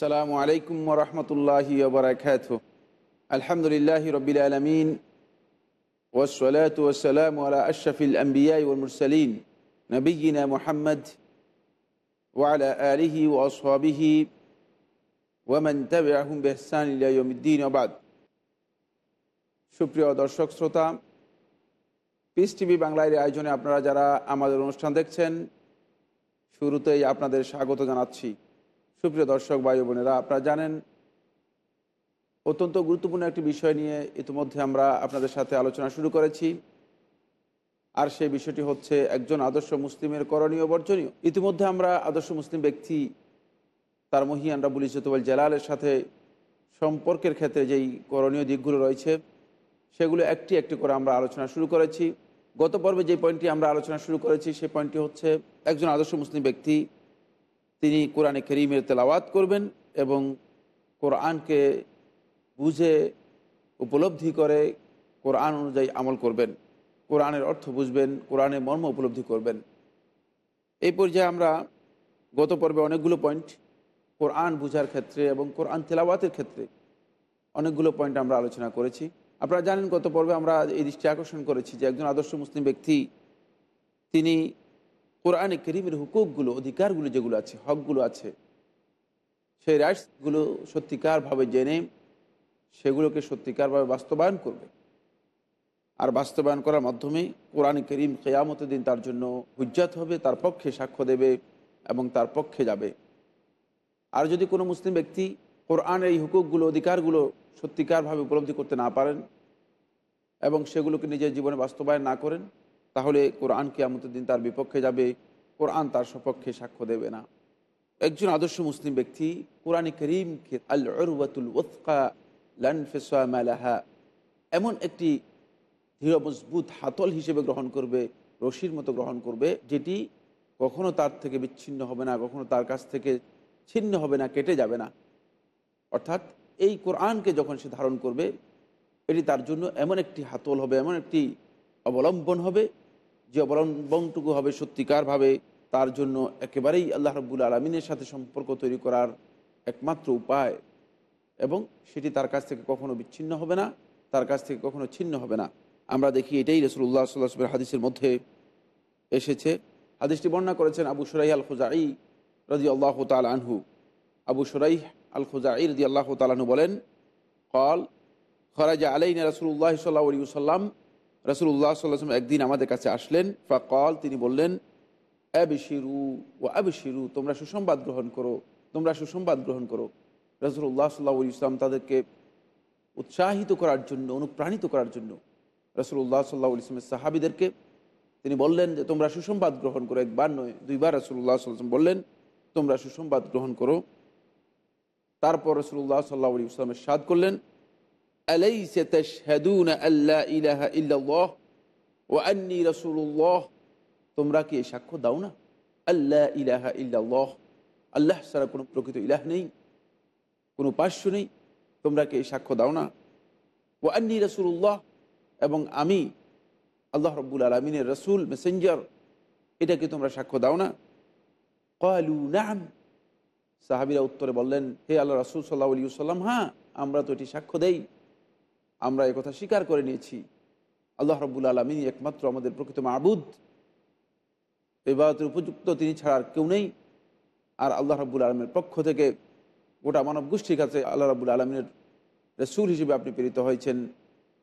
আসসালামু আলাইকুম রহমতুল্লাহি ওবরাকাত আলহামদুলিল্লাহ রবিল আলমিন ওসলাত আলা আশরফিল আম্বিয়াই নবীনা মোহাম্মদ ওয়ালা আলিহি ওসহাবিহি ওয়ামান তাবিআহুম বিহসান ইলা ওবাদ সুপ্রিয় দর্শক, শ্রোতা পিস টিভি বাংলার আয়োজনে আপনারা যারা আমাদের অনুষ্ঠান দেখছেন, শুরুতেই আপনাদের স্বাগত জানাচ্ছি। সুপ্রিয় দর্শক, ভাই বোনেরা, আপনারা জানেন অত্যন্ত গুরুত্বপূর্ণ একটি বিষয় নিয়ে ইতিমধ্যে আমরা আপনাদের সাথে আলোচনা শুরু করেছি। আর সেই বিষয়টি হচ্ছে একজন আদর্শ মুসলিমের করণীয় বর্জনীয়। ইতিমধ্যে আমরা আদর্শ মুসলিম ব্যক্তি তার মহিয়ান রাবুল ইজতবল জালালের সাথে সম্পর্কের ক্ষেত্রে যেই করণীয় দিকগুলো রয়েছে, সেগুলো একটি একটি করে আমরা আলোচনা শুরু করেছি। গত পর্বে যে পয়েন্টটি আমরা আলোচনা শুরু করেছি সেই পয়েন্টটি হচ্ছে একজন আদর্শ মুসলিম ব্যক্তি তিনি কোরআনে করিমের তেলাওয়াত করবেন এবং কোরআনকে বুঝে, উপলব্ধি করে কোরআন অনুযায়ী আমল করবেন। কোরআনের অর্থ বুঝবেন কোরআনের মর্ম উপলব্ধি করবেন। এই পর্যায়ে আমরা গত পর্বে অনেকগুলো পয়েন্ট কোরআন বুঝার ক্ষেত্রে এবং কোরআন তেলাওয়াতের ক্ষেত্রে অনেকগুলো পয়েন্ট আমরা আলোচনা করেছি। আপনারা জানেন গত পর্বে আমরা এই দৃষ্টি আকর্ষণ করেছি যে একজন আদর্শ মুসলিম ব্যক্তি, তিনি কোরআনে করিমের হুকুকগুলো, অধিকারগুলো যেগুলো আছে, হকগুলো আছে, সেই রাইটসগুলো সত্যিকারভাবে জেনে সেগুলোকে সত্যিকারভাবে বাস্তবায়ন করবে। আর বাস্তবায়ন করার মাধ্যমে কোরআন করিম কেয়ামতের দিন তার জন্য হুজ্জাত হবে, তার পক্ষে সাক্ষ্য দেবে এবং তার পক্ষে যাবে। আর যদি কোনো মুসলিম ব্যক্তি কোরআনের এই হুকুকগুলো, অধিকারগুলো সত্যিকারভাবে উপলব্ধি করতে না পারেন এবং সেগুলোকে নিজের জীবনে বাস্তবায়ন না করেন তাহলে কোরআন কেয়ামতের দিন তার বিপক্ষে যাবে, কোরআন তার সপক্ষে সাক্ষ্য দেবে না। একজন আদর্শ মুসলিম ব্যক্তি কোরআন করিমকে আল্লাতুল ওৎকা এমন একটি দৃঢ় মজবুত হাতল হিসেবে গ্রহণ করবে, রশির মতো গ্রহণ করবে, যেটি কখনো তার থেকে বিচ্ছিন্ন হবে না, কখনো তার কাছ থেকে ছিন্ন হবে না, কেটে যাবে না। অর্থাৎ এই কোরআনকে যখন সে ধারণ করবে, এটি তার জন্য এমন একটি হাতল হবে, এমন একটি অবলম্বন হবে, যে অবলম্বনটুকু হবে সত্যিকারভাবে, তার জন্য একেবারেই আল্লাহ রব্বুল আলমিনের সাথে সম্পর্ক তৈরি করার একমাত্র উপায়। এবং সেটি তার কাছ থেকে কখনো বিচ্ছিন্ন হবে না, তার কাছ থেকে কখনো ছিন্ন হবে না। আমরা দেখি এটাই রসুল্লাহ সাল্লাহামের হাদিসের মধ্যে এসেছে। হাদিসটি বর্ণনা করেছেন আবু সরাই আল খুজাই রাজি আল্লাহ তাল আনহু। আবু সরাই আল খুজাই রাজি আল্লাহ তালাহু বলেন কল খরাজা আলাইন রসুল্লাহ সাল্লাহ সাল্লাম রসুল্লাহ সাল্লাম একদিন আমাদের কাছে আসলেন কল তিনি বললেন অ্যাবিশিরু ও অ্যাবিশিরু তোমরা সুসংবাদ গ্রহণ করো, তোমরা সুসংবাদ গ্রহণ করো। রসুল্লাহ সাল্লাহ ইসলাম তাদেরকে উৎসাহিত করার জন্য, অনুপ্রাণিত করার জন্য রসুল্লাহ সাল্লাহ ইসলামের সাহাবিদেরকে, তিনি বললেন যে, তোমরা সুসংবাদ গ্রহণ করো। একবার নয়, দুইবার রসুল্লাহ সাল্লাম বললেন, তোমরা সুসংবাদ গ্রহণ করো। তারপর রসুল্লাহ সাল্লাহ ইসলামের সাদ করলেন أليس تشهدون أن لا إله إلا الله وأني رسول الله তোমরা কি এই সাক্ষ্য দাও না আল্লাহ ইলাহা ইল্লাল্লাহ আল্লাহ ছাড়া কোনো প্রকৃত ইলাহ নেই কোনো উপাস্য নেই তোমরা কি এই সাক্ষ্য দাও না ও আন্নি রসুল্লাহ এবং আমি আল্লাহ রব্বুল আলমিনের রসুল মেসেঞ্জার এটাকে তোমরা সাক্ষ্য দাও না কলু নাম সাহাবিরা উত্তরে বললেন হে আল্লাহ রসুল সাল্লাহ আলী সাল্লাম হ্যাঁ আমরা তো এটি সাক্ষ্য দেই আমরা কথা স্বীকার করে নিয়েছি। আল্লাহ রব্বুল আলমিনী একমাত্র আমাদের প্রকৃত মাহবুদ এবাদতের উপযুক্ত তিনি ছাড়া আর কেউ নেই। আর আল্লাহ রব্বুল আলমের পক্ষ থেকে গোটা মানব গোষ্ঠীর কাছে আল্লাহ রব্বুল আলমিনের রসুল হিসেবে আপনি প্রেরিত হয়েছেন।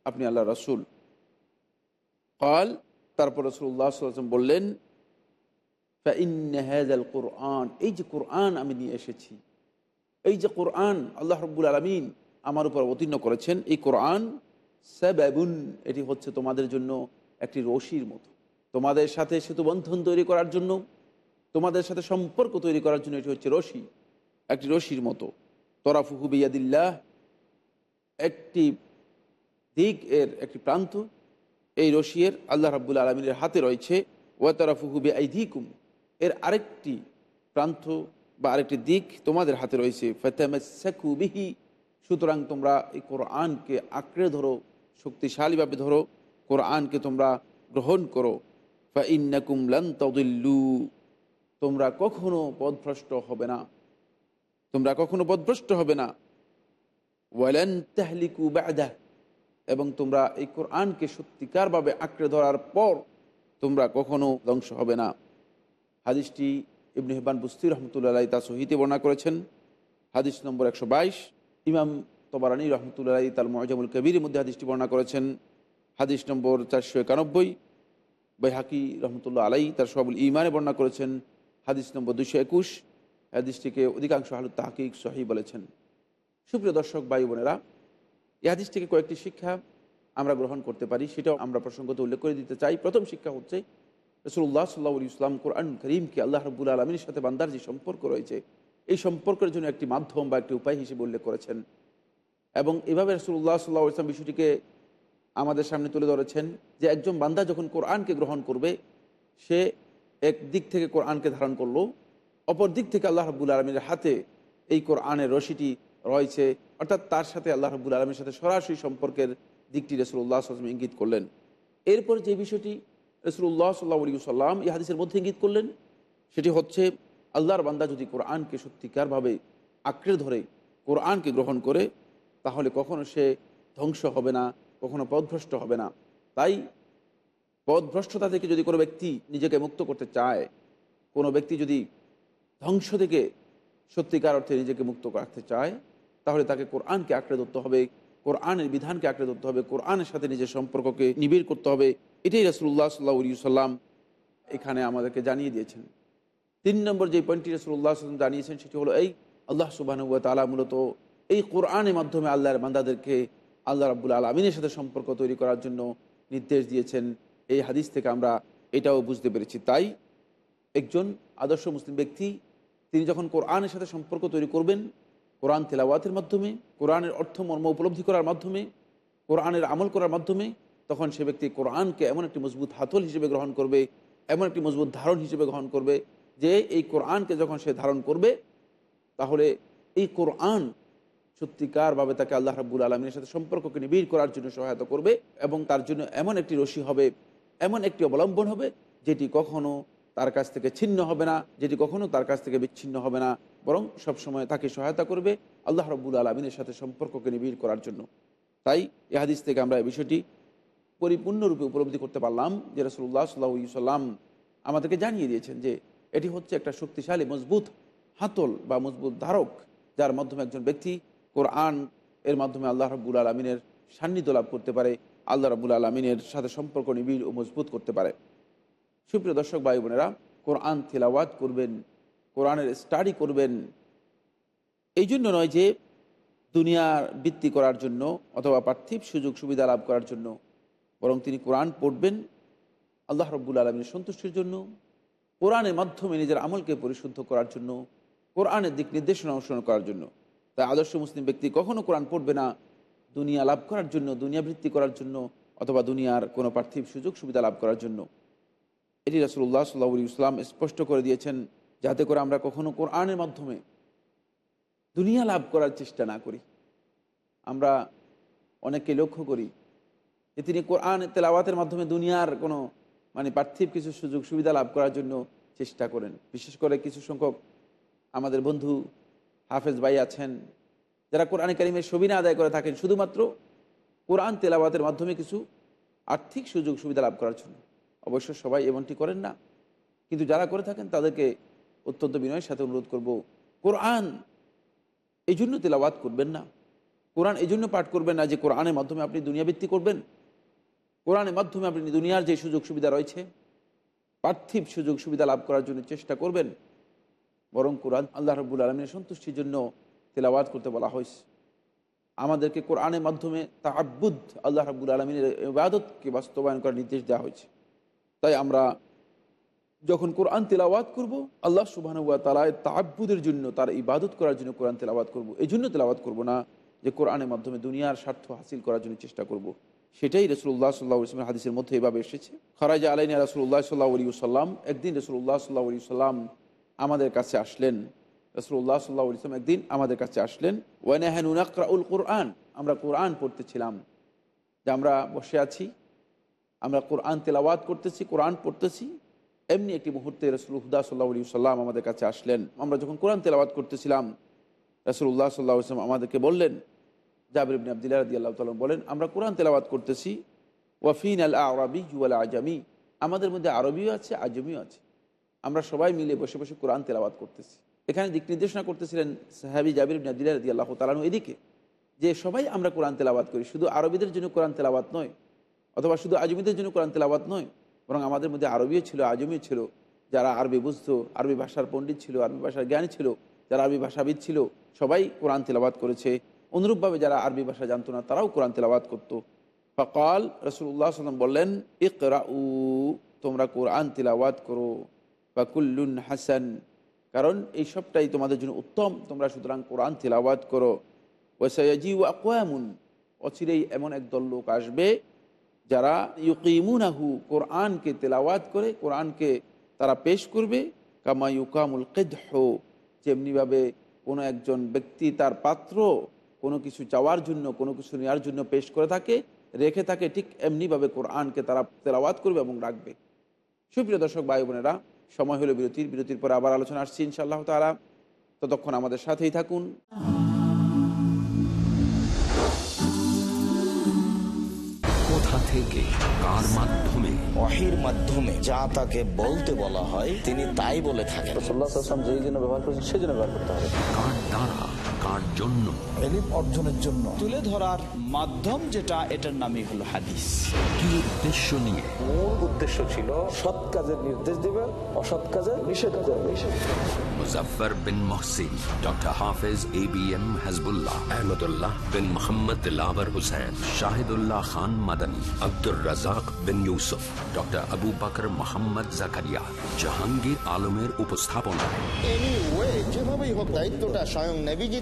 আপনি আল্লাহ রসুল। কল তারপর রসুল্লাহ সাল্লাম বললেন কোরআন, এই যে কোরআন আমি নিয়ে এসেছি। এই যে কোরআন আল্লাহ রব্বুল আলমিন আমার উপর অবতীর্ণ করেছেন। এই কোরআন স্যাবুন এটি হচ্ছে তোমাদের জন্য একটি রশির মতো। তোমাদের সাথে সেতু বন্ধন তৈরি করার জন্য, তোমাদের সাথে সম্পর্ক তৈরি করার জন্য এটি হচ্ছে রশি, একটি রশির মতো। তরাফুহু বিয়াদিল্লাহ, একটি দিক এর একটি প্রান্ত, এই রশিয়ের আল্লাহ রাবুল আলমিনের হাতে রয়েছে। ওয়া তরাফুহু বে আইধিকুম এর আরেকটি প্রান্ত বা আরেকটি দিক তোমাদের হাতে রয়েছে। ফতেমাসু বিহি সুতরাং তোমরা এই কোরআনকে আঁকড়ে ধরো, শক্তিশালীভাবে ধরো, কোরআনকে তোমরা গ্রহণ করো। ফাইন্নাকুম লান তদিল্লু, তোমরা কখনো পদভ্রষ্ট হবে না। তোমরা কখনো পদভ্রষ্ট হবে না। ওয়ালেন তাহলিকু বাদা, এবং তোমরা এই কোরআনকে সত্যিকারভাবে আঁকড়ে ধরার পর তোমরা কখনো ধ্বংস হবে না। হাদিসটি ইবনে হেবান বুস্তি রহমতুল্লাহ তা সহিতে বর্ণনা করেছেন। হাদিস নম্বর একশো বাইশ। ইমাম তবরানি রহমতুল্লাহ তার মজামুল কবির মধ্যে হাদিসটি বর্ণনা করেছেন। হাদিস নম্বর চারশো একানব্বই। বেহাকি রহমতুল্লাহ আলাই তার সবুল ইমানে বর্ণনা করেছেন। হাদিস নম্বর দুশো একুশ। হাদিসটিকে অধিকাংশ হালু তাহকিক সহি বলেছেন। সুপ্রিয় দর্শক, ভাই বোনেরা, এই হাদিস থেকে কয়েকটি শিক্ষা আমরা গ্রহণ করতে পারি, সেটাও আমরা প্রসঙ্গত উল্লেখ করে দিতে চাই। প্রথম শিক্ষা হচ্ছে রসুল্লাহ সাল্লাহ ইসলাম কোরআন করিমকে আল্লাহ রব্বুল আলমীর সাথে বান্দার যে সম্পর্ক রয়েছে এই সম্পর্কের জন্য একটি মাধ্যম বা একটি উপায় হিসেবে উল্লেখ করেছেন। এবং এভাবে রসুল্লাহ সাল্লাহ ইসলাম বিষয়টিকে আমাদের সামনে তুলে ধরেছেন যে একজন বান্দা যখন কোরআনকে গ্রহণ করবে, সে এক দিক থেকে কোরআনকে ধারণ করল, অপর দিক থেকে আল্লাহ রব্বুল আলমীর হাতে এই কোরআনের রশিটি রয়েছে, অর্থাৎ তার সাথে আল্লাহ রব্বুল আলমীর সাথে সরাসরি সম্পর্কের দিকটি রসুল্লাহ আসলাম ইঙ্গিত করলেন। এরপর যে বিষয়টি রসুল্লাহ সাল্লাহ সাল্লাম এই হাদিসের মধ্যে ইঙ্গিত করলেন, সেটি হচ্ছে আল্লাহর বান্দা যদি কোরআনকে সত্যিকারভাবে আঁকড়ে ধরে, কোরআনকে গ্রহণ করে, তাহলে কখনো সে ধ্বংস হবে না, কখনো পদভ্রষ্ট হবে না। তাই পদভ্রষ্টতা থেকে যদি কোনো ব্যক্তি নিজেকে মুক্ত করতে চায়, কোনো ব্যক্তি যদি ধ্বংস থেকে সত্যিকার অর্থে নিজেকে মুক্ত রাখতে চায়, তাহলে তাকে কোরআনকে আঁকড়ে ধরতে হবে, কোরআনের বিধানকে আঁকড়ে ধরতে হবে, কোরআনের সাথে নিজের সম্পর্ককে নিবিড় করতে হবে। এটাই রসুল্লাহ সাল্লাহ সাল্লাম এখানে আমাদেরকে জানিয়ে দিয়েছেন। তিন নম্বর যে পয়েন্টটি রসুল্লাহ সাল্লাম জানিয়েছেন, সেটি হলো, এই আল্লাহ সুবাহানুয়া তালা মূলত এই কোরআনের মাধ্যমে আল্লাহর বান্দাদেরকে আল্লাহ রাবুল আলমিনের সাথে সম্পর্ক তৈরি করার জন্য নির্দেশ দিয়েছেন। এই হাদিস থেকে আমরা এটাও বুঝতে পেরেছি। তাই একজন আদর্শ মুসলিম ব্যক্তি, তিনি যখন কোরআনের সাথে সম্পর্ক তৈরি করবেন, কোরআন তেলাওয়াতের মাধ্যমে, কোরআনের অর্থ মর্ম উপলব্ধি করার মাধ্যমে, কোরআনের আমল করার মাধ্যমে, তখন সে ব্যক্তি কোরআনকে এমন একটি মজবুত হাতল হিসেবে গ্রহণ করবে, এমন একটি মজবুত ধারণ হিসেবে গ্রহণ করবে যে এই কোরআনকে যখন সে ধারণ করবে, তাহলে এই কোরআন সত্যিকারভাবে তাকে আল্লাহ রাবুল আলমীর সাথে সম্পর্ককে নিবিড় করার জন্য সহায়তা করবে এবং তার জন্য এমন একটি রশি হবে, এমন একটি অবলম্বন হবে যেটি কখনো তার কাছ থেকে ছিন্ন হবে না, যেটি কখনো তার কাছ থেকে বিচ্ছিন্ন হবে না, বরং সবসময় তাকে সহায়তা করবে আল্লাহ রব্বুল আলমিনের সাথে সম্পর্ককে নিবিড় করার জন্য। তাই এ হাদিস থেকে আমরা এই বিষয়টি পরিপূর্ণরূপে উপলব্ধি করতে পারলাম যে রসুল্লাহ সাল্লাহ সাল্লাম আমাদেরকে জানিয়ে দিয়েছেন যে এটি হচ্ছে একটা শক্তিশালী, মজবুত হাতল বা মজবুত ধারক, যার মাধ্যমে একজন ব্যক্তি কোরআন এর মাধ্যমে আল্লাহ রব্বুল আলমিনের সান্নিধ্য লাভ করতে পারে, আল্লাহ রব্বুল আলমিনের সাথে সম্পর্ক নিবিড় ও মজবুত করতে পারে। সুপ্রিয় দর্শক, ভাই বোনেরা, কোরআন তেলাওয়াত করবেন, কোরআনের স্টাডি করবেন এই জন্য নয় যে দুনিয়ার বৃত্তি করার জন্য অথবা পার্থিব সুযোগ সুবিধা লাভ করার জন্য, বরং তিনি কোরআন পড়বেন আল্লাহ রব্বুল আলমীর সন্তুষ্টির জন্য কোরআনের মাধ্যমে নিজের আমলকে পরিশুদ্ধ করার জন্য, কোরআনের দিক নির্দেশনা অনুসরণ করার জন্য। তাই আদর্শ মুসলিম ব্যক্তি কখনও কোরআন পড়বে না। দুনিয়া লাভ করার জন্য, দুনিয়া বৃত্তি করার জন্য অথবা দুনিয়ার কোনো পার্থিব সুযোগ সুবিধা লাভ করার জন্য। এটি রাসুল্লাহ সাল্লাহ ইসলাম স্পষ্ট করে দিয়েছেন, যাতে করে আমরা কখনো কোরআনের মাধ্যমে দুনিয়া লাভ করার চেষ্টা না করি। আমরা অনেককে লক্ষ্য করি যে তিনি কোরআন তেলাওয়াতের মাধ্যমে দুনিয়ার কোনো মানে পার্থিব কিছু সুযোগ সুবিধা লাভ করার জন্য চেষ্টা করেন। বিশেষ করে কিছু সংখ্যক আমাদের বন্ধু হাফেজ ভাই আছেন, যারা কোরআন কারিমের সবিনা আদায় করে থাকেন, শুধুমাত্র কোরআন তেলাওয়াতের মাধ্যমে কিছু আর্থিক সুযোগ সুবিধা লাভ করার জন্য। অবশ্য সবাই এমনটি করেন না, কিন্তু যারা করে থাকেন তাদেরকে অত্যন্ত বিনয়ের সাথে অনুরোধ করব, কোরআন এই জন্য তেলাওয়াত করবেন না। কোরআন এই জন্য পাঠ করবেন না যে কোরআনের মাধ্যমে আপনি দুনিয়াবৃত্তি করবেন। কোরআনের মাধ্যমে আপনি দুনিয়ার যে সুযোগ সুবিধা রয়েছে, পার্থিব সুযোগ সুবিধা লাভ করার জন্য চেষ্টা করবেন। বরং কোরআন আল্লাহ রব্বুল আলমিনের সন্তুষ্টির জন্য তেলাওয়াত করতে বলা হয়েছে। আমাদেরকে কোরআনের মাধ্যমে তা আব্বুদ আল্লাহ রাবুল আলমিনের ইবাদতকে বাস্তবায়ন করার নির্দেশ দেওয়া হয়েছে। তাই আমরা যখন কোরআন তেলাওয়াত করব, আল্লাহ সুবাহানুয়া তালায় তাব্বুদের জন্য তার ইবাদত করার জন্য কোরআন তেলাওয়াত করব। এই জন্য তেলাওয়াত করব না যে কোরআনের মাধ্যমে দুনিয়ার স্বার্থ হাসিল করার জন্য চেষ্টা করব। সেটাই রসুল্লাহ সাল্লাহ ইসলামের হাদিসের মধ্যে এভাবে এসেছে। খরাজা আলাইন রসুল্লাহ সাল্লাহ আলী সাল্লাম একদিন রসুল্লাহ সাল্লাহ আলী সাল্লাম আমাদের কাছে আসলেন। রসুল্লাহ সাল্লাহ ইসলাম একদিন আমাদের কাছে আসলেন ওয়ানাহানুনাকরাউল কোরআন আমরা কোরআন পড়তেছিলাম। যে আমরা বসে আছি, আমরা কোরআন তেলাওয়াত করতেছি, কোরআন পড়তেছি। এমনি একটি মুহূর্তে রসুল হুদা সাল্লাহ আলী সাল্লাম আমাদের কাছে আসলেন। আমরা যখন কোরআন তেলাওয়াত করতেছিলাম রাসুল্লাহ সাল্লাহ ইসলাম আমাদেরকে বললেন জাবির ইবনে আবদুল্লাহ রদি আল্লাহ তালন বলেন, আমরা কোরআন তেলাওয়াত করতেছি ওয়াফিন আল আরবি জুয়াল আজামি। আমাদের মধ্যে আরবিও আছে, আজমিও আছে। আমরা সবাই মিলে বসে বসে কোরআন তেলাওয়াত করতেছি। এখানে দিক নির্দেশনা করতেছিলেন সাহাবি জাবির ইবনে আবদুল্লাহ রদি আল্লাহ তালানু এদিকে, যে সবাই আমরা কোরআন তেলাওয়াত করি, শুধু আরবিদের জন্য কোরআন তেলাওয়াত নয়, অথবা শুধু আজমিদের জন্য কোরআন তেলাওয়াত নয়, বরং আমাদের মধ্যে আরবিও ছিল, আজমিও ছিল। যারা আরবি বুঝতো, আরবি ভাষার পণ্ডিত ছিল, আরবি ভাষার জ্ঞানী ছিল, যারা আরবি ভাষাবিদ ছিল, সবাই কোরআন তেলাবাদ করেছে। অনুরূপভাবে যারা আরবি ভাষা জানতো না, তারাও কোরআন তেলাবাদ করতো। ফকাল রসুল্লাহ সাল্লাম বললেন ইকরা উ তোমরা কোরআন তেলাওয়াত করো। বা কুল্লুন হাসান, কারণ এই সবটাই তোমাদের জন্য উত্তম, তোমরা সুতরাং কোরআন তেলাওয়াত করো। ওয়াসায়াজি ও আকোয়ামুন অচিরেই এমন একদল লোক আসবে যারা ইউকিমুনাহু, কোরআনকে তেলাওয়াত করে, কোরআনকে তারা পেশ করবে। কামা ইউকামুল কেদহ, যেমনিভাবে কোনো একজন ব্যক্তি তার পাত্র কোনো কিছু চাওয়ার জন্য কোনো কিছু নেওয়ার জন্য পেশ করে থাকে রেখে থাকে ঠিক এমনিভাবে কোরআনকে তারা তেলাওয়াত করবে এবং রাখবে। সুপ্রিয় দর্শক ভাই বোনেরা সময় হলো বিরতির বিরতির পরে আবার আলোচনা আসছি ইনশাআল্লাহ তারা ততক্ষণ আমাদের সাথেই থাকুন। কোথা থেকে কার মাধ্যমে? ওয়াহির মাধ্যমে যা তাকে বলতে বলা হয় তিনি তাই বলে থাকেন। ব্যবহার করেছেন সেই জন্য ব্যবহার করতে হবে। কার দ্বারা? কার জন্য। এলিম অর্জনের জন্য। তুলে ধরার মাধ্যম যেটা এটার নামই হলো হাদিস। কি উদ্দেশ্য নিয়ে? মূল উদ্দেশ্য ছিল সৎ কাজের নির্দেশ দিবে অসৎ কাজের নিষেধ করবে Muzaffar Bin Mohsin doctor Hafez A B M Hizbullah Ahmadullah Bin Mohammad lover Hossain Shahidullah Khan Madani Abdur Razzak Bin Yusuf doctor Abu Bakar Mohammad Zakaria. Jahangir আলমের যেভাবেই হোক দায়িত্বটা স্বয়ং নেভিজি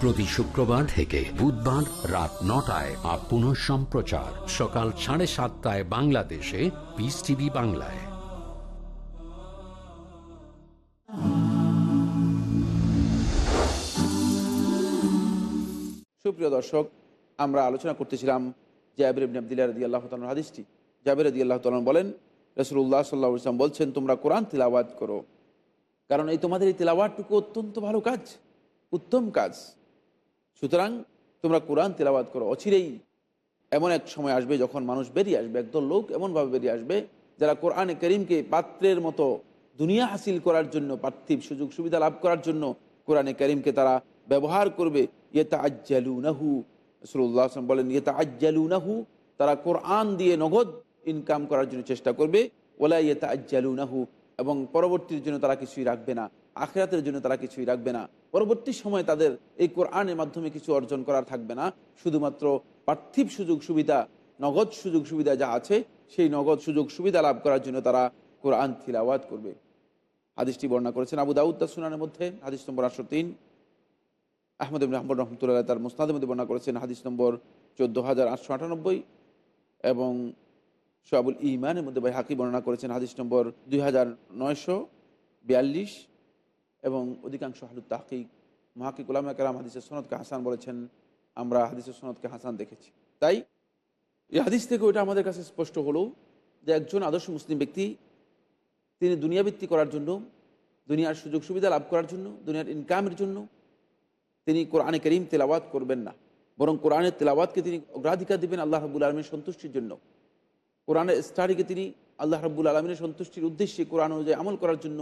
প্রতি শুক্রবার থেকে বুধবার রাত নটায় আর পুনঃ সম্প্রচার। সকাল সাড়ে সাতটায় বাংলাদেশে পিস টিভি বাংলায়। সুপ্রিয় দর্শক, আমরা আলোচনা করতেছিলাম জাবির ইবনে আবদুল্লাহ রদি আল্লাহ তালন হাদিসটি। জাবির রদি আল্লাহ তালন বলেন রসুল্লাহ সাল্লাহ ইসলাম বলছেন, তোমরা কোরআন তিলাবাদ করো। কারণ এই তোমাদের এই তিলাবাদটুকু অত্যন্ত ভালো কাজ, উত্তম কাজ। সুতরাং তোমরা কোরআন তেলাবাদ করো। অচিরেই এমন এক সময় আসবে যখন মানুষ বেরিয়ে আসবে, একদল লোক এমনভাবে বেরিয়ে আসবে যারা কোরআনে করিমকে পাত্রের মতো দুনিয়া হাসিল করার জন্য, পার্থিব সুযোগ সুবিধা লাভ করার জন্য কোরআনে করিমকে তারা ব্যবহার করবে। ইয়েতা আজ্জালু নাহু রসুল্লাহ আসলাম বলেন ইয়েতা আজ্জালু নাহু তারা কোরআন দিয়ে নগদ ইনকাম করার জন্য চেষ্টা করবে। ওলা ইয়েতা আজ্জালু নাহু এবং পরবর্তীর জন্য তারা কিছুই রাখবে না। আখেরাতের জন্য তারা কিছুই রাখবে না। পরবর্তী সময় তাদের এই কোরআনের মাধ্যমে কিছু অর্জন করার থাকবে না। শুধুমাত্র পার্থিব সুযোগ সুবিধা, নগদ সুযোগ সুবিধা যা আছে, সেই নগদ সুযোগ সুবিধা লাভ করার জন্য তারা কোরআন তিলাওয়াত করবে। হাদিসটি বর্ণনা করেছেন আবু দাউদ তার সুনানের মধ্যে, হাদিস নম্বর আটশো তিন। আহমদ আহমদ রহমতুল্লাহ তার মুস্তাদের মধ্যে বর্ণনা করেছেন হাদিস নম্বর চোদ্দ হাজার আটশো আটানব্বই এবং সোয়াবুল ইমানের মধ্যে ভাই হাকি বর্ণনা করেছেন হাদিস নম্বর দুই হাজার নয়শো বিয়াল্লিশ। এবং অধিকাংশ হালুত তাহকিক মহাকিক উলামা কালাম হাদিসের সনদকে হাসান বলেছেন, আমরা হাদিসের সনদকে হাসান দেখেছি। তাই এই হাদিস থেকে ওইটা আমাদের কাছে স্পষ্ট হলো যে একজন আদর্শ মুসলিম ব্যক্তি, তিনি দুনিয়াবৃত্তি করার জন্য, দুনিয়ার সুযোগ সুবিধা লাভ করার জন্য, দুনিয়ার ইনকামের জন্য, তিনি কোরআনে করিম তেলাওয়াত করবেন না। বরং কোরআনের তেলাওয়াতকে তিনি অগ্রাধিকার দেবেন আল্লাহ রাবুল আলমীর সন্তুষ্টির জন্য। কোরআনের স্টাডিকে তিনি আল্লাহ রাবুল আলমিনের সন্তুষ্টির উদ্দেশ্যে কোরআন অনুযায়ী আমল করার জন্য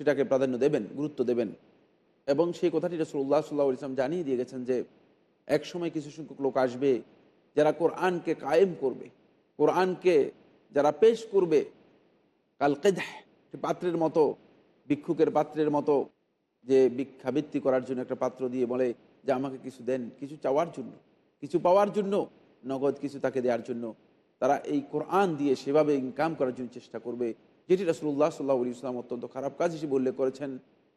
সেটাকে প্রাধান্য দেবেন, গুরুত্ব দেবেন। এবং সেই কথাটি রসুল্লাহ সাল্লাহ ইসলাম জানিয়ে দিয়ে গেছেন যে, এক সময় কিছু সংখ্যক লোক আসবে যারা কোরআনকে কায়েম করবে। কোরআনকে যারা পেশ করবে, কাল কেদাহ পাত্রের মতো, ভিক্ষুকের পাত্রের মতো, যে ভিক্ষাবৃত্তি করার জন্য একটা পাত্র দিয়ে বলে যে, আমাকে কিছু দেন, কিছু চাওয়ার জন্য, কিছু পাওয়ার জন্য, নগদ কিছু তাকে দেওয়ার জন্য। তারা এই কোরআন দিয়ে সেভাবে ইনকাম করার জন্য চেষ্টা করবে। যেটি রসুল্লাহ সাল্লাহ ইসলাম অত্যন্ত খারাপ কাজ হিসেবে উল্লেখ করেছেন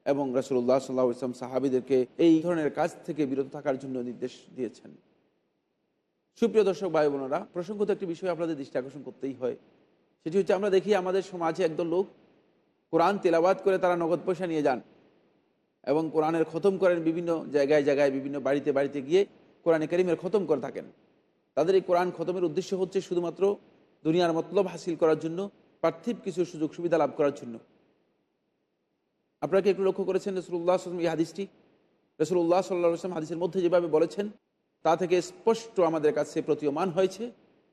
এবং রসুল্লাহ সাল্লাহ ইসলাম সাহাবিদেরকে এই ধরনের কাজ থেকে বিরত থাকার জন্য নির্দেশ দিয়েছেন। সুপ্রিয় দর্শক, ভাই বোনেরা, প্রসঙ্গত একটি বিষয় আপনাদের দৃষ্টি আকর্ষণ করতেই হয়। সেটি হচ্ছে আমরা দেখি আমাদের সমাজে একদল লোক কোরআন তেলাবাদ করে তারা নগদ পয়সা নিয়ে যান এবং কোরআনের খতম করেন বিভিন্ন জায়গায় জায়গায়, বিভিন্ন বাড়িতে বাড়িতে গিয়ে কোরআনে করিমের খতম করে থাকেন। তাদের এই কোরআন খতমের উদ্দেশ্য হচ্ছে শুধুমাত্র দুনিয়ার মতলব হাসিল করার জন্য পার্থিব কিছু সুযোগ সুবিধা লাভ করার জন্য। আপনারা কি একটু লক্ষ্য করেছেন রসুল্লাহ আসলাম এই হাদিসটি? রসুল্লাহ সাল্লাহ আসলাম হাদিসের মধ্যে যেভাবে বলেছেন, তা থেকে স্পষ্ট আমাদের কাছে প্রতীয়মান হয়েছে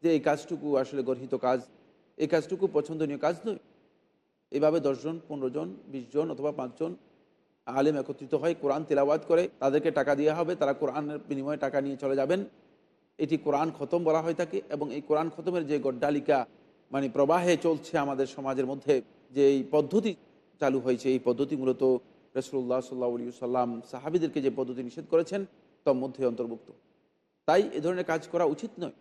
যে এই কাজটুকু আসলে গর্হিত কাজ, এই কাজটুকু পছন্দনীয় কাজ নয়। এইভাবে দশজন পনেরো জন, বিশ জন অথবা পাঁচজন আলেম একত্রিত হয় কোরআন তেলাওয়াত করে তাদেরকে টাকা দেওয়া হবে, তারা কোরআনের বিনিময়ে টাকা নিয়ে চলে যাবেন। এটি কোরআন খতম বলা হয় থাকে এবং এই কোরআন খতমের যে গড্ডালিকা মানে প্রবাহে চলছে আমাদের সমাজের মধ্যে যে এই পদ্ধতি চালু হয়েছে, এই পদ্ধতি মূলত রসুল্লাহ সাল্লাহ আলী সাল্লাম সাহাবিদেরকে যে পদ্ধতি নিষেধ করেছেন, তার মধ্যে অন্তর্ভুক্ত। তাই এ ধরনের কাজ করা উচিত নয়।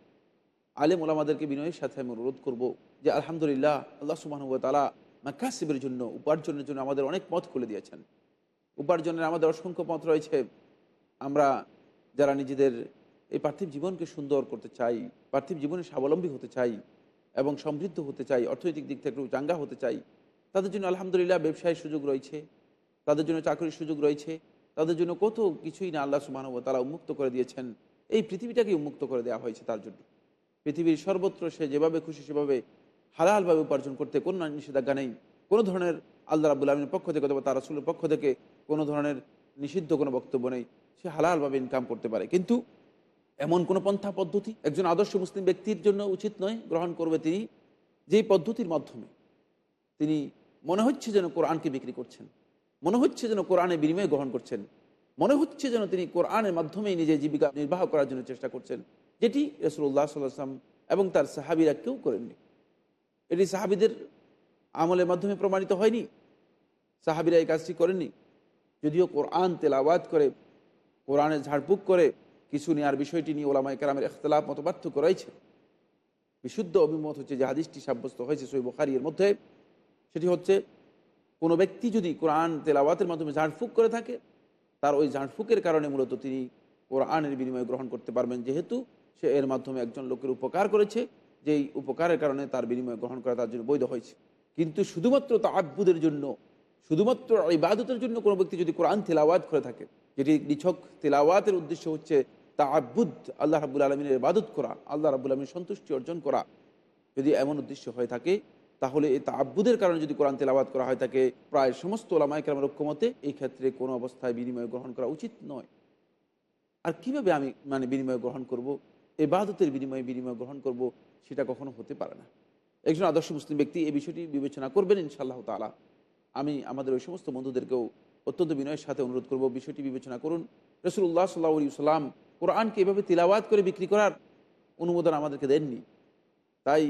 আলেম ওলামাদেরকে বিনয়ের সাথে আমি অনুরোধ করব যে আলহামদুলিল্লাহ, আল্লাহ সুবাহ তালা মাকাসিবের জন্য, উপার্জনের জন্য আমাদের অনেক পথ খুলে দিয়েছেন। উপার্জনের আমাদের অসংখ্য পথ রয়েছে। আমরা যারা নিজেদের এই পার্থিব জীবনকে সুন্দর করতে চাই, পার্থিব জীবনে স্বাবলম্বী হতে চাই এবং সমৃদ্ধ হতে চাই, অর্থনৈতিক দিক থেকে একটু চাঙ্গা হতে চাই, তাদের জন্য আলহামদুলিল্লাহ ব্যবসায়ের সুযোগ রয়েছে, তাদের জন্য চাকরির সুযোগ রয়েছে, তাদের জন্য কত কিছুই না আল্লাহ সুবাহ তারা উন্মুক্ত করে দিয়েছেন, এই পৃথিবীটাকে উন্মুক্ত করে দেওয়া হয়েছে তার জন্য। পৃথিবীর সর্বত্র সে যেভাবে খুশি সেভাবে হালালভাবে উপার্জন করতে কোনো নিষেধাজ্ঞা নেই, কোনো ধরনের আল্লাহ রাবুল পক্ষ থেকে অথবা তার রাসুলের পক্ষ থেকে কোনো ধরনের নিষিদ্ধ কোনো বক্তব্য নেই, সে হালালভাবে ইনকাম করতে পারে। কিন্তু এমন কোনো পন্থা পদ্ধতি? একজন আদর্শ মুসলিম ব্যক্তির জন্য উচিত নয় গ্রহণ করবে তিনি যেই পদ্ধতির মাধ্যমে। তিনি মনে হচ্ছে যেন কোরআনকে বিক্রি করছেন। মনে হচ্ছে যেন কোরআনে বিনিময় গ্রহণ করছেন। মনে হচ্ছে যেন তিনি কোরআনের মাধ্যমেই নিজের জীবিকা নির্বাহ করার জন্য চেষ্টা করছেন। যেটি রসুল্লাহ সাল্লাম এবং তার সাহাবিরা কেউ করেননি। এটি সাহাবিদের আমলের মাধ্যমে প্রমাণিত হয়নি। সাহাবিরা এই কাজটি করেননি। যদিও কোরআন তেলাওয়াত করে, কোরআনের ঝাড়ফুঁক করে কিছু নেওয়ার বিষয়টি নিয়ে ওলামাই কেরামের এখতলাফ মত পার্থক্য রয়েছে। বিশুদ্ধ অভিমত হচ্ছে যে হাদিসটি সাব্যস্ত হয়েছে সই বখারির মধ্যে। সেটি হচ্ছে, কোনো ব্যক্তি যদি কোরআন তেলাওয়াতের মাধ্যমে ঝাড়ফুঁক করে থাকে, তার ওই ঝাড়ফুঁকের কারণে মূলত তিনি কোরআনের বিনিময় গ্রহণ করতে পারবেন। যেহেতু সে এর মাধ্যমে একজন লোকের উপকার করেছে, যেই উপকারের কারণে তার বিনিময় গ্রহণ করা তার জন্য বৈধ হয়েছে। কিন্তু শুধুমাত্র তাব্বুদের জন্য, শুধুমাত্র ইবাদতের জন্য কোনো ব্যক্তি যদি কোরআন তেলাওয়াত করে থাকে, যেটি নিছক তেলাওয়াতের উদ্দেশ্য হচ্ছে তা আব্বুদ আল্লাহ রাবুল আলমিনের ইবাদত করা, আল্লাহ রাবুল আলমীর সন্তুষ্টি অর্জন করা। যদি এমন উদ্দেশ্য হয়ে থাকে, তাহলে এই তাব্বুদের কারণে যদি কোরআন তেলাওয়াত করা হয় থাকে, প্রায় সমস্ত ওলামায় কেরামের ঐক্যমতে এই ক্ষেত্রে কোনো অবস্থায় বিনিময় গ্রহণ করা উচিত নয়। আর কীভাবে আমি মানে বিনিময় গ্রহণ করব? এবাদতের বিনিময়ে বিনিময় গ্রহণ করব, সেটা কখনো হতে পারে না। একজন আদর্শ মুসলিম ব্যক্তি এই বিষয়টি বিবেচনা করবেন, ইনশাআল্লাহ তালা আমি আমাদের ওই সমস্ত বন্ধুদেরকেও অত্যন্ত বিনয়ের সাথে অনুরোধ করব, বিষয়টি বিবেচনা করুন। রসুল্লাহ সাল্লাহ আলী সাল্লাম কোরআনকে এভাবে তিলাওয়াত করে বিক্রি করার অনুমোদন আমাদেরকে দেননি। তাই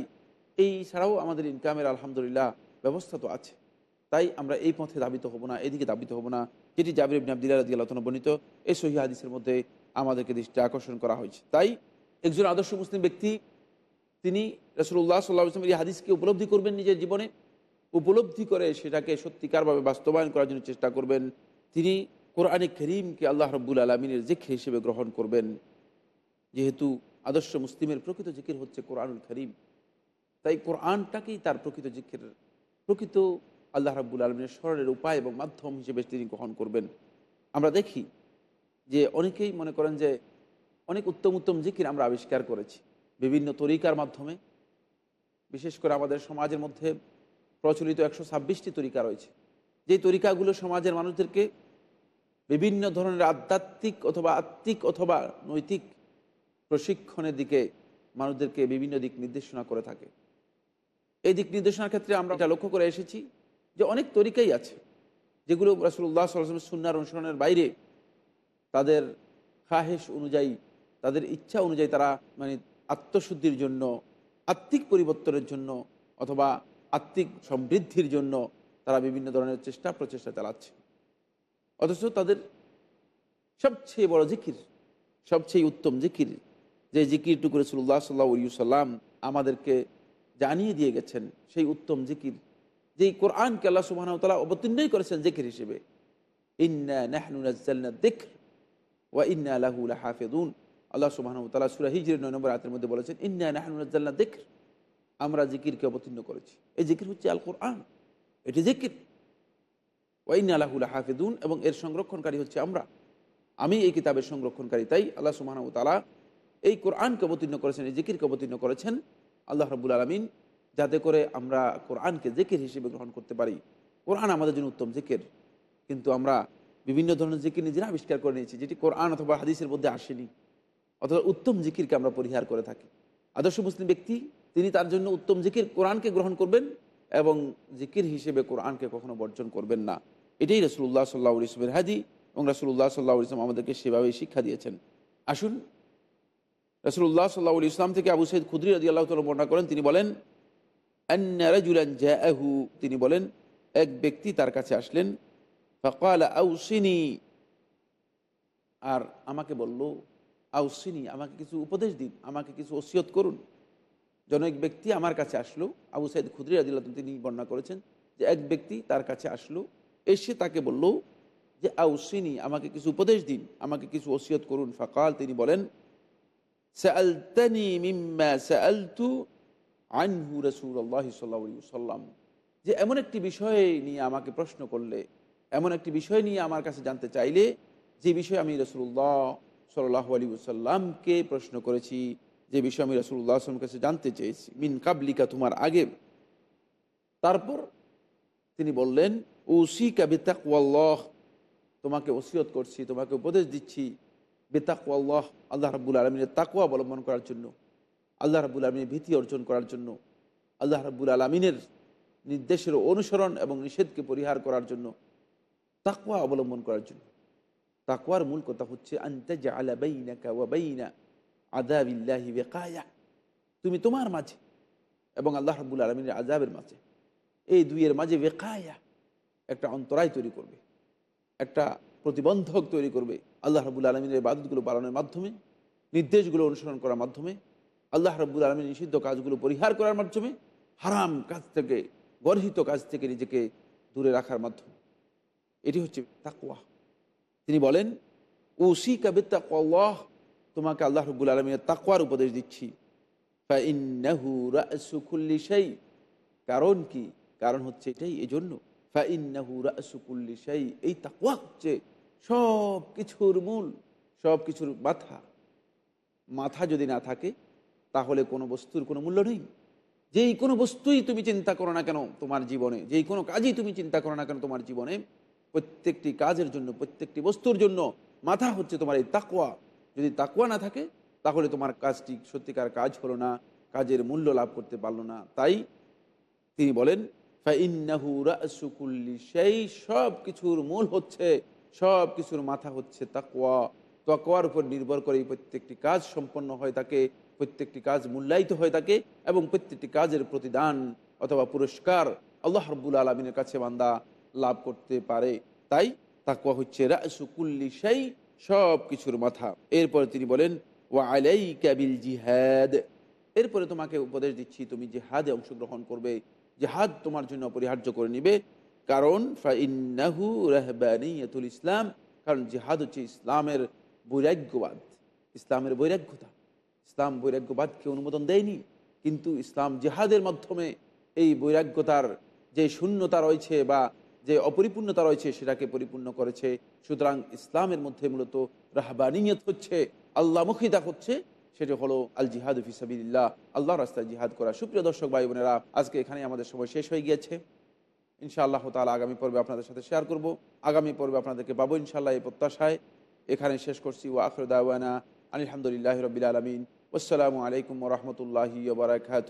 এই ছাড়াও আমাদের ইনকামের আলহামদুলিল্লাহ ব্যবস্থা তো আছে। তাই আমরা এই পথে দাবিত হব না, এদিকে দাবিত হব না, যেটি জাবির ইবনে আবদুল্লাহ রাজি আল্লাহ বর্ণিত, এই সহি হাদিসের মধ্যে আমাদেরকে দৃষ্টি আকর্ষণ করা হয়েছে। তাই একজন আদর্শ মুসলিম ব্যক্তি, তিনি রসুল্লাহ সাল্লাহ আসলামের এই হাদিসকে উপলব্ধি করবেন নিজের জীবনে, উপলব্ধি করে সেটাকে সত্যিকারভাবে বাস্তবায়ন করার জন্য চেষ্টা করবেন। তিনি কোরআনে করিমকে আল্লাহ রব্বুল আলমিনের জিখির হিসেবে গ্রহণ করবেন। যেহেতু আদর্শ মুসলিমের প্রকৃত জিকির হচ্ছে কোরআনুল করিম। তাই কোরআনটাকেই তার প্রকৃত জিকির, প্রকৃত আল্লাহ রাব্বুল আলমিনের স্মরণের উপায় এবং মাধ্যম হিসেবে তিনি গ্রহণ করবেন। আমরা দেখি যে অনেকেই মনে করেন যে অনেক উত্তম উত্তম জিকির আমরা আবিষ্কার করেছি। বিভিন্ন তরিকার মাধ্যমে। বিশেষ করে আমাদের সমাজের মধ্যে প্রচলিত একশো ছাব্বিশটি তরিকা রয়েছে। যেই তরিকাগুলো সমাজের মানুষদেরকে বিভিন্ন ধরনের আধ্যাত্মিক অথবা আত্মিক অথবা নৈতিক প্রশিক্ষণের দিকে মানুষদেরকে বিভিন্ন দিক নির্দেশনা করে থাকে। এই দিক নির্দেশনার ক্ষেত্রে আমরা এটা লক্ষ্য করে এসেছি যে অনেক তরিকাই আছে, যেগুলো রাসুল্লাহ সাল্লামের সুন্নার অনুসরণের বাইরে তাদের খাহেস অনুযায়ী, তাদের ইচ্ছা অনুযায়ী তারা মানে আত্মশুদ্ধির জন্য, আত্মিক পরিবর্তনের জন্য অথবা আত্মিক সমৃদ্ধির জন্য তারা বিভিন্ন ধরনের চেষ্টা প্রচেষ্টা চালাচ্ছে। অথচ তাদের সবচেয়ে বড় জিকির, সবচেয়ে উত্তম জিকির, যে জিকিরটুকু রসুল্লাহ সাল্লাহ সাল্লাম আমাদেরকে জানিয়ে দিয়ে গেছেন, সেই উত্তম জিকির, যেই কোরআনকে আল্লাহ সুবাহ তালা অবতীর্ণই করেছেন জিকির হিসেবে। ইন্না নাহনুনাজ্জালনা দিক্র ওয়া ইন্না লাহু লাহাফিদুন আল্লাহ তাআলা সূরা হিজরের 9 নম্বর আয়াতের মধ্যে বলেছেন, ইন্না নাহনুনাজ্জালনা দিক্র আমরা জিকিরকে অবতীর্ণ করেছি। এই জিকির হচ্ছে আল কোরআন এটি জিকির। ওয়া ইন্না লাহু লাহাফিদুন এবং এর সংরক্ষণকারী হচ্ছে আমরা। আমি এই কিতাবের সংরক্ষণকারী, তাই আল্লাহ সুবহানাহু ওয়া তাআলা এই কোরআনকে অবতীর্ণ করেছেন, এই জিকিরকে অবতীর্ণ করেছেন। আল্লাহ রাব্বুল আলামিন যাতে করে আমরা কোরআনকে জিকির হিসেবে গ্রহণ করতে পারি। কোরআন আমাদের জন্য উত্তম জিকির। কিন্তু আমরা বিভিন্ন ধরনের জিকির নিজেরা আবিষ্কার করে নিয়েছি, যেটি কোরআন অথবা হাদিসের মধ্যে আসেনি। অথবা উত্তম জিকিরকে আমরা পরিহার করে থাকি। আদর্শ মুসলিম ব্যক্তি, তিনি তার জন্য উত্তম জিকির কোরআনকে গ্রহণ করবেন, এবং জিকির হিসেবে কোরআনকে কখনো বর্জন করবেন না। এটাই রসুল্লাহ সাল্লাহ ইসলামের হাদি এবং রসুল্লাহ সাল্লাহ ইসলাম আমাদেরকে সেভাবেই শিক্ষা দিয়েছেন। আসুন রসুল্লাহ সাল্লাহ ইসলাম থেকে আবু সৈদ খুদ্রি আদি আল্লাহ তালা বর্ণনা করেন, তিনি বলেন জাহু তিনি বলেন, এক ব্যক্তি তার কাছে আসলেন আউসিনি আর আমাকে বলল, আউসিনি, আমাকে কিছু উপদেশ দিন, আমাকে কিছু ওসিয়ত করুন। জন এক ব্যক্তি আমার কাছে আসলো, আবু সাইদ খুদ্রি আদিল্লা তিনি বর্ণনা করেছেন যে এক ব্যক্তি তার কাছে আসলো এসে তাকে বলল, যে আউসিনি, আমাকে কিছু উপদেশ দিন, আমাকে কিছু ওসিয়ত করুন। ফকাল, তিনি বলেন আনহু রসুল্লাহ যে এমন একটি বিষয় নিয়ে আমাকে প্রশ্ন করলে, এমন একটি বিষয় নিয়ে আমার কাছে জানতে চাইলে, যে বিষয়ে আমি রসুল্লাহ সাল্লাহ আলী সাল্লামকে প্রশ্ন করেছি, যে বিষয়ে আমি রসুল্লাহ আসলামের কাছে জানতে চেয়েছি, মিন কাবলিকা, তোমার আগে। তারপর তিনি বললেন ওসি কাবিতাকুয়াল্লাহ তোমাকে ওসিয়ত করছি, তোমাকে উপদেশ দিচ্ছি বেতাকুয়াল্লাহ আল্লাহ রাবুল আলমিনের তাকুয়া অবলম্বন করার জন্য, আল্লাহ রাবুল আলমিনের ভীতি অর্জন করার জন্য, আল্লাহ রাবুল আলমিনের নির্দেশের অনুসরণ এবং নিষেধকে পরিহার করার জন্য তাকুয়া অবলম্বন করার জন্য। তাকুয়ার মূল কথা হচ্ছে আদাবিল্লাহি বেকায়া তুমি তোমার মাঝে এবং আল্লাহ রাবুল আলমিনের আজাবের মাঝে, এই দুইয়ের মাঝে বেকায়া একটা অন্তরায় তৈরি করবে, একটা প্রতিবন্ধক তৈরি করবে আল্লাহ রাবুল আলমিনের বাদতগুলো পালনের মাধ্যমে, নির্দেশগুলো অনুসরণ করার মাধ্যমে, আল্লাহ রাবুল আলমীর নিষিদ্ধ কাজগুলো পরিহার করার মাধ্যমে, হারাম কাজ থেকে, গর্হিত কাজ থেকে নিজেকে দূরে রাখার মাধ্যমে। এটি হচ্ছে তাকুয়া তিনি বলেন ওসি কাবে তাকুয়াহ তোমাকে আল্লাহ রবুল আলমিনের তাকুয়ার উপদেশ দিচ্ছি। কারণ কি? কারণ হচ্ছে এটাই এজন্য ফাইন্নাহু এই তাকুয়া হচ্ছে সব কিছুর মূল সব কিছুর মাথা। মাথা যদি না থাকে, তাহলে কোনো বস্তুর কোনো মূল্য নেই। যেই কোনো বস্তুই তুমি চিন্তা করো না কেন তোমার জীবনে, যেই কোনো কাজই তুমি চিন্তা করো না কেন তোমার জীবনে, প্রত্যেকটি কাজের জন্য, প্রত্যেকটি বস্তুর জন্য মাথা হচ্ছে তোমার এই তাকুয়া যদি তাকুয়া না থাকে, তাহলে তোমার কাজটি সত্যিকার কাজ হলো না, কাজের মূল্য লাভ করতে পারল না। তাই তিনি বলেন ফাইন্নাহু রাসুকুল্লি সেই সব কিছুর মূল হচ্ছে সব কিছুর মাথা হচ্ছে তাকুয়া তাকুয়ার উপর নির্ভর করে প্রত্যেকটি কাজ সম্পন্ন হয় থাকে প্রত্যেকটি কাজ মূল্যায়িত হয়ে থাকে এবং প্রত্যেকটি কাজের প্রতিদান অথবা পুরস্কার আল্লাহ রব্বুল আলমিনের কাছে বান্দা লাভ করতে পারে। তাই তাকুয়া হচ্ছে রাসুকুল্লি সেই সব কিছুর মাথা। এরপরে তিনি বলেন ও আলাই ক্যাবিল জিহাদ। এরপরে তোমাকে উপদেশ দিচ্ছি, তুমি জিহাদে অংশগ্রহণ করবে। জিহাদ তোমার জন্য অপরিহার্য করে নিবে। কারণ ফাইন্নাহু রাহবানিয়াতুল ইসলাম, কারণ জিহাদ হচ্ছে ইসলামের বৈরাগ্যবাদ, ইসলামের বৈরাগ্যতা। ইসলাম বৈরাগ্যবাদকে অনুমোদন দেয়নি, কিন্তু ইসলাম জেহাদের মাধ্যমে এই বৈরাগ্যতার যে শূন্যতা রয়েছে বা যে অপরিপূর্ণতা রয়েছে সেটাকে পরিপূর্ণ করেছে। সুতরাং ইসলামের মধ্যে মূলত রাহবানিয়ত হচ্ছে আল্লাহমুখিতা হচ্ছে সেটি হলো আল জিহাদ ফিসাবিল্লাহ আল্লাহ রাস্তায় জিহাদ করা। সুপ্রিয় দর্শক, ভাই বোনেরা, আজকে এখানে আমাদের সময় শেষ হয়ে গিয়েছে। ইনশাআল্লাহ তালা আগামী পর্বে আপনাদের সাথে শেয়ার করব। আগামী পর্বে আপনাদেরকে পাবো ইনশাল্লাহ এই প্রত্যাশায়। এখানে শেষ করছি ও আখর দাওয়ানা, আলহামদুলিল্লাহ রবিল আলমিন। আসসালামু আলাইকুম রহমতুল্লাহি বারাকাত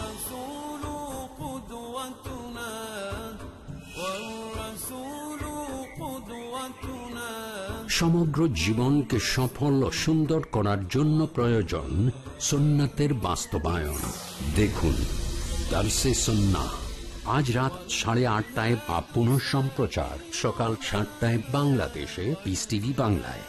সমগ্র জীবনকে সফল ও সুন্দর করার জন্য প্রয়োজন সুন্নাতের বাস্তবায়ন। দেখুন আজ রাত সাড়ে আটটায় বা পুনঃ সম্প্রচার সকাল সাতটায় বাংলাদেশে পিস টিভি বাংলায়।